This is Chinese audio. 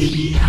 Yeah.